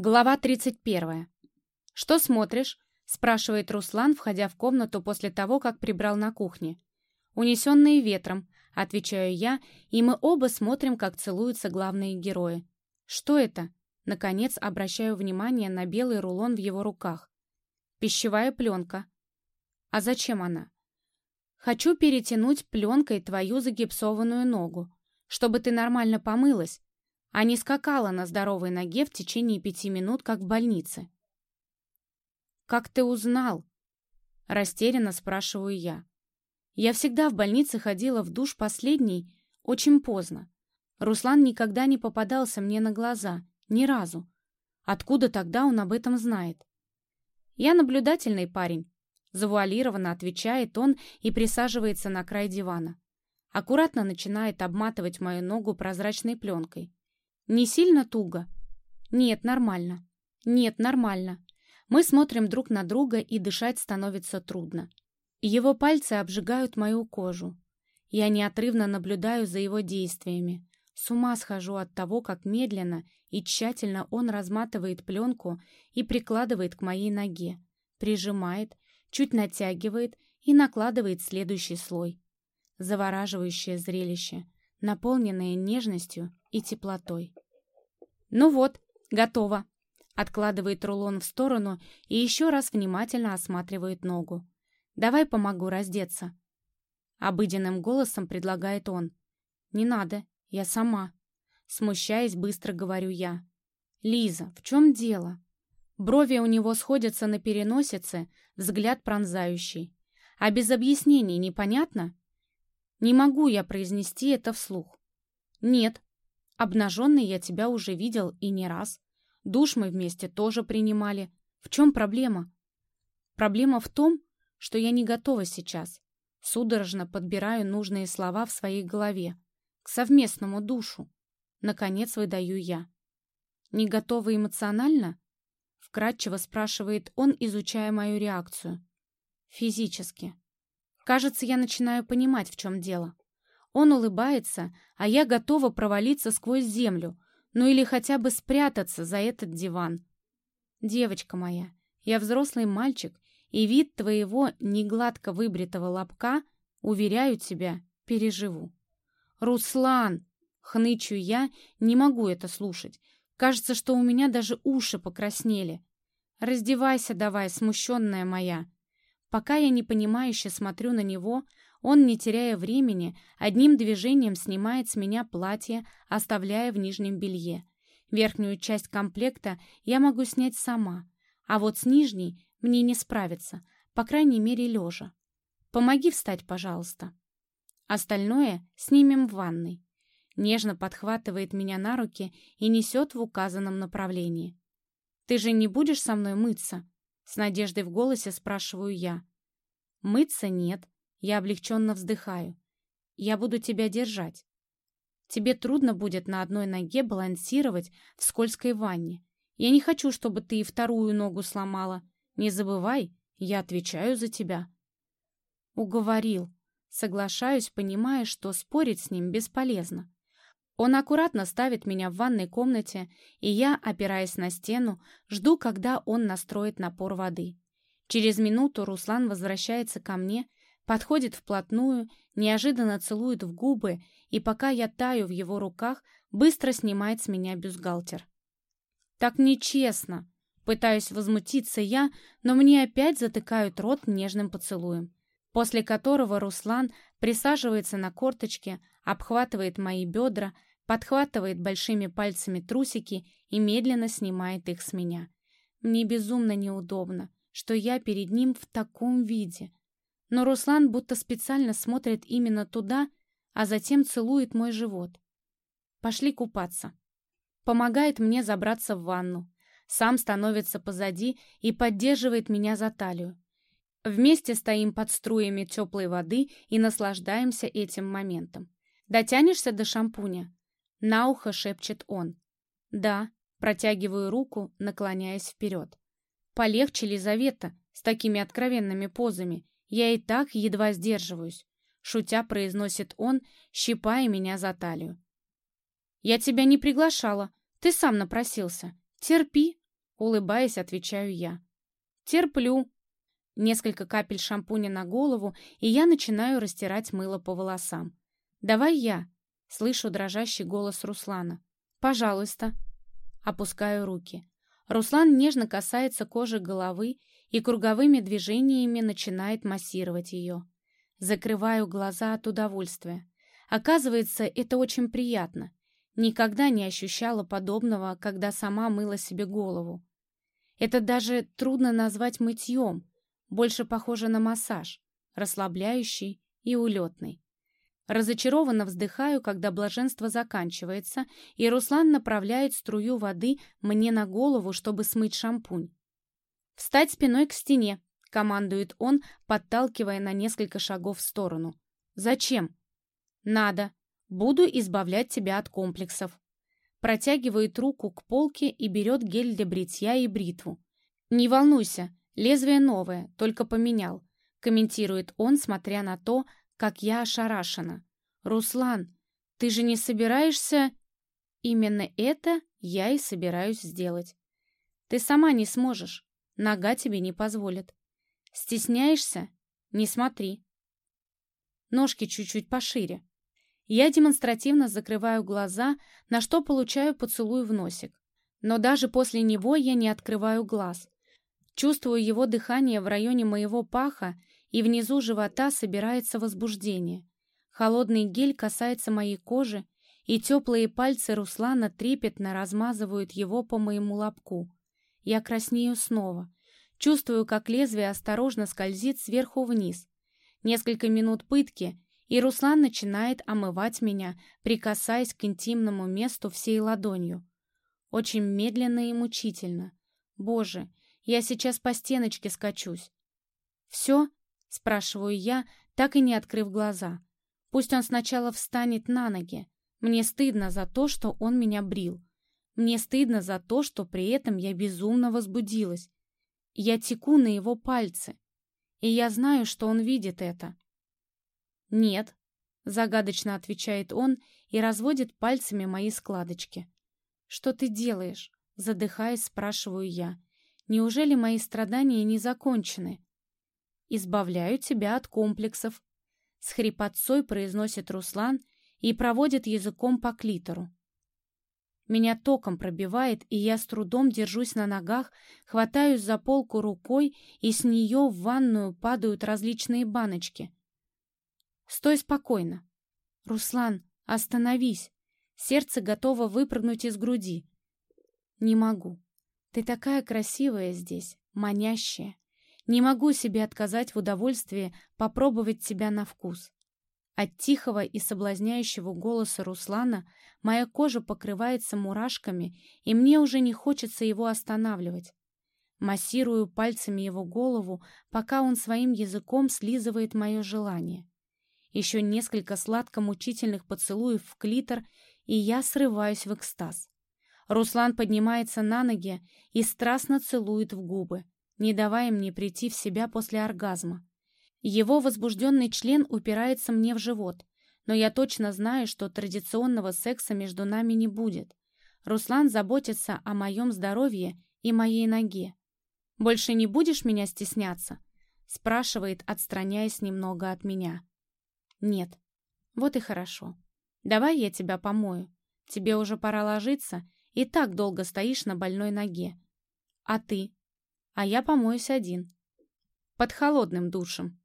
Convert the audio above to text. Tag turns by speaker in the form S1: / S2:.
S1: Глава 31. «Что смотришь?» — спрашивает Руслан, входя в комнату после того, как прибрал на кухне. «Унесенные ветром», — отвечаю я, и мы оба смотрим, как целуются главные герои. «Что это?» — наконец обращаю внимание на белый рулон в его руках. «Пищевая пленка». «А зачем она?» «Хочу перетянуть пленкой твою загипсованную ногу, чтобы ты нормально помылась, а не скакала на здоровой ноге в течение пяти минут, как в больнице. «Как ты узнал?» — растерянно спрашиваю я. Я всегда в больнице ходила в душ последний очень поздно. Руслан никогда не попадался мне на глаза, ни разу. Откуда тогда он об этом знает? Я наблюдательный парень, завуалированно отвечает он и присаживается на край дивана. Аккуратно начинает обматывать мою ногу прозрачной пленкой. Не сильно туго? Нет, нормально. Нет, нормально. Мы смотрим друг на друга, и дышать становится трудно. Его пальцы обжигают мою кожу. Я неотрывно наблюдаю за его действиями. С ума схожу от того, как медленно и тщательно он разматывает пленку и прикладывает к моей ноге, прижимает, чуть натягивает и накладывает следующий слой. Завораживающее зрелище, наполненное нежностью и теплотой. «Ну вот, готово!» Откладывает рулон в сторону и еще раз внимательно осматривает ногу. «Давай помогу раздеться». Обыденным голосом предлагает он. «Не надо, я сама». Смущаясь, быстро говорю я. «Лиза, в чем дело?» Брови у него сходятся на переносице, взгляд пронзающий. А без объяснений непонятно? Не могу я произнести это вслух. Нет, Обнаженный я тебя уже видел и не раз. Душ мы вместе тоже принимали. В чем проблема? Проблема в том, что я не готова сейчас. Судорожно подбираю нужные слова в своей голове. К совместному душу. Наконец выдаю я. Не готова эмоционально? Вкратчиво спрашивает он, изучая мою реакцию. Физически. Кажется, я начинаю понимать, в чем дело. Он улыбается, а я готова провалиться сквозь землю, ну или хотя бы спрятаться за этот диван. Девочка моя, я взрослый мальчик, и вид твоего негладко выбритого лобка, уверяю тебя, переживу. Руслан! Хнычу я, не могу это слушать. Кажется, что у меня даже уши покраснели. Раздевайся давай, смущенная моя. Пока я непонимающе смотрю на него, он, не теряя времени, одним движением снимает с меня платье, оставляя в нижнем белье. Верхнюю часть комплекта я могу снять сама, а вот с нижней мне не справиться, по крайней мере лежа. Помоги встать, пожалуйста. Остальное снимем в ванной. Нежно подхватывает меня на руки и несет в указанном направлении. «Ты же не будешь со мной мыться?» С надеждой в голосе спрашиваю я. «Мыться нет», я облегченно вздыхаю. Я буду тебя держать. Тебе трудно будет на одной ноге балансировать в скользкой ванне. Я не хочу, чтобы ты и вторую ногу сломала. Не забывай, я отвечаю за тебя. Уговорил. Соглашаюсь, понимая, что спорить с ним бесполезно. Он аккуратно ставит меня в ванной комнате, и я, опираясь на стену, жду, когда он настроит напор воды. Через минуту Руслан возвращается ко мне Подходит вплотную, неожиданно целует в губы, и пока я таю в его руках, быстро снимает с меня бюстгальтер. «Так нечестно!» Пытаюсь возмутиться я, но мне опять затыкают рот нежным поцелуем, после которого Руслан присаживается на корточке, обхватывает мои бедра, подхватывает большими пальцами трусики и медленно снимает их с меня. Мне безумно неудобно, что я перед ним в таком виде — но Руслан будто специально смотрит именно туда, а затем целует мой живот. Пошли купаться. Помогает мне забраться в ванну. Сам становится позади и поддерживает меня за талию. Вместе стоим под струями теплой воды и наслаждаемся этим моментом. «Дотянешься до шампуня?» На ухо шепчет он. «Да», протягиваю руку, наклоняясь вперед. «Полегче, Лизавета, с такими откровенными позами. Я и так едва сдерживаюсь, шутя произносит он, щипая меня за талию. Я тебя не приглашала, ты сам напросился. Терпи, Улыбаясь, отвечаю я. Терплю. Несколько капель шампуня на голову, и я начинаю растирать мыло по волосам. «Давай я», — слышу дрожащий голос Руслана. «Пожалуйста». Опускаю руки. Руслан нежно касается кожи головы и круговыми движениями начинает массировать ее. Закрываю глаза от удовольствия. Оказывается, это очень приятно. Никогда не ощущала подобного, когда сама мыла себе голову. Это даже трудно назвать мытьем, больше похоже на массаж, расслабляющий и улетный. Разочарованно вздыхаю, когда блаженство заканчивается, и Руслан направляет струю воды мне на голову, чтобы смыть шампунь. «Встать спиной к стене», — командует он, подталкивая на несколько шагов в сторону. «Зачем?» «Надо. Буду избавлять тебя от комплексов». Протягивает руку к полке и берет гель для бритья и бритву. «Не волнуйся, лезвие новое, только поменял», — комментирует он, смотря на то, как я ошарашена. «Руслан, ты же не собираешься...» «Именно это я и собираюсь сделать. Ты сама не сможешь, нога тебе не позволит. Стесняешься? Не смотри. Ножки чуть-чуть пошире. Я демонстративно закрываю глаза, на что получаю поцелуй в носик. Но даже после него я не открываю глаз. Чувствую его дыхание в районе моего паха и внизу живота собирается возбуждение. Холодный гель касается моей кожи, и теплые пальцы Руслана трепетно размазывают его по моему лобку. Я краснею снова. Чувствую, как лезвие осторожно скользит сверху вниз. Несколько минут пытки, и Руслан начинает омывать меня, прикасаясь к интимному месту всей ладонью. Очень медленно и мучительно. Боже, я сейчас по стеночке скачусь. «Все?» — спрашиваю я, так и не открыв глаза. Пусть он сначала встанет на ноги. Мне стыдно за то, что он меня брил. Мне стыдно за то, что при этом я безумно возбудилась. Я теку на его пальцы. И я знаю, что он видит это. «Нет», — загадочно отвечает он и разводит пальцами мои складочки. «Что ты делаешь?» — задыхаясь, спрашиваю я. «Неужели мои страдания не закончены?» Избавляю тебя от комплексов», — с хрипотцой произносит Руслан и проводит языком по клитору. Меня током пробивает, и я с трудом держусь на ногах, хватаюсь за полку рукой, и с нее в ванную падают различные баночки. «Стой спокойно!» «Руслан, остановись!» Сердце готово выпрыгнуть из груди. «Не могу. Ты такая красивая здесь, манящая. Не могу себе отказать в удовольствии попробовать тебя на вкус. От тихого и соблазняющего голоса Руслана моя кожа покрывается мурашками, и мне уже не хочется его останавливать. Массирую пальцами его голову, пока он своим языком слизывает мое желание. Еще несколько сладко-мучительных поцелуев в клитор, и я срываюсь в экстаз. Руслан поднимается на ноги и страстно целует в губы не давая мне прийти в себя после оргазма. Его возбужденный член упирается мне в живот, но я точно знаю, что традиционного секса между нами не будет. Руслан заботится о моем здоровье и моей ноге. «Больше не будешь меня стесняться?» спрашивает, отстраняясь немного от меня. «Нет». «Вот и хорошо. Давай я тебя помою. Тебе уже пора ложиться, и так долго стоишь на больной ноге. А ты?» А я помоюсь один. Под холодным душем.